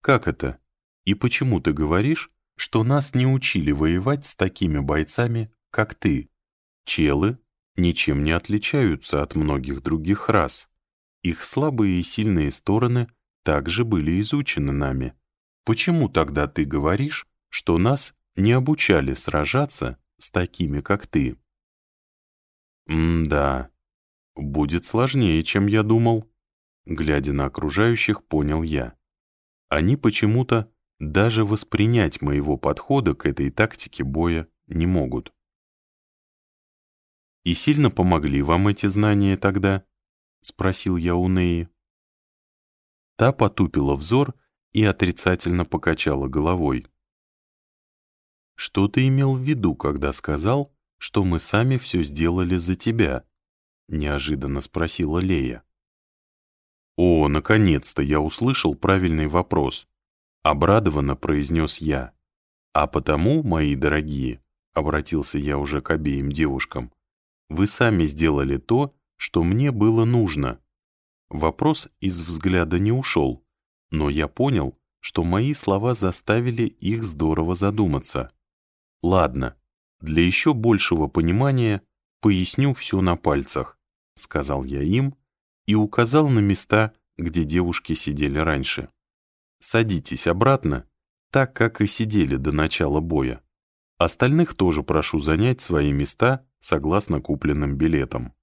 «Как это? И почему ты говоришь, что нас не учили воевать с такими бойцами, как ты? Челы ничем не отличаются от многих других рас. Их слабые и сильные стороны также были изучены нами. Почему тогда ты говоришь, что нас не обучали сражаться с такими, как ты?» «М-да», будет сложнее, чем я думал. Глядя на окружающих, понял я. Они почему-то даже воспринять моего подхода к этой тактике боя не могут. «И сильно помогли вам эти знания тогда?» — спросил я у Неи. Та потупила взор и отрицательно покачала головой. «Что ты имел в виду, когда сказал, что мы сами все сделали за тебя?» — неожиданно спросила Лея. «О, наконец-то я услышал правильный вопрос», — обрадованно произнес я. «А потому, мои дорогие», — обратился я уже к обеим девушкам, «вы сами сделали то, что мне было нужно». Вопрос из взгляда не ушел, но я понял, что мои слова заставили их здорово задуматься. Ладно, для еще большего понимания поясню все на пальцах. — сказал я им и указал на места, где девушки сидели раньше. «Садитесь обратно, так, как и сидели до начала боя. Остальных тоже прошу занять свои места согласно купленным билетам».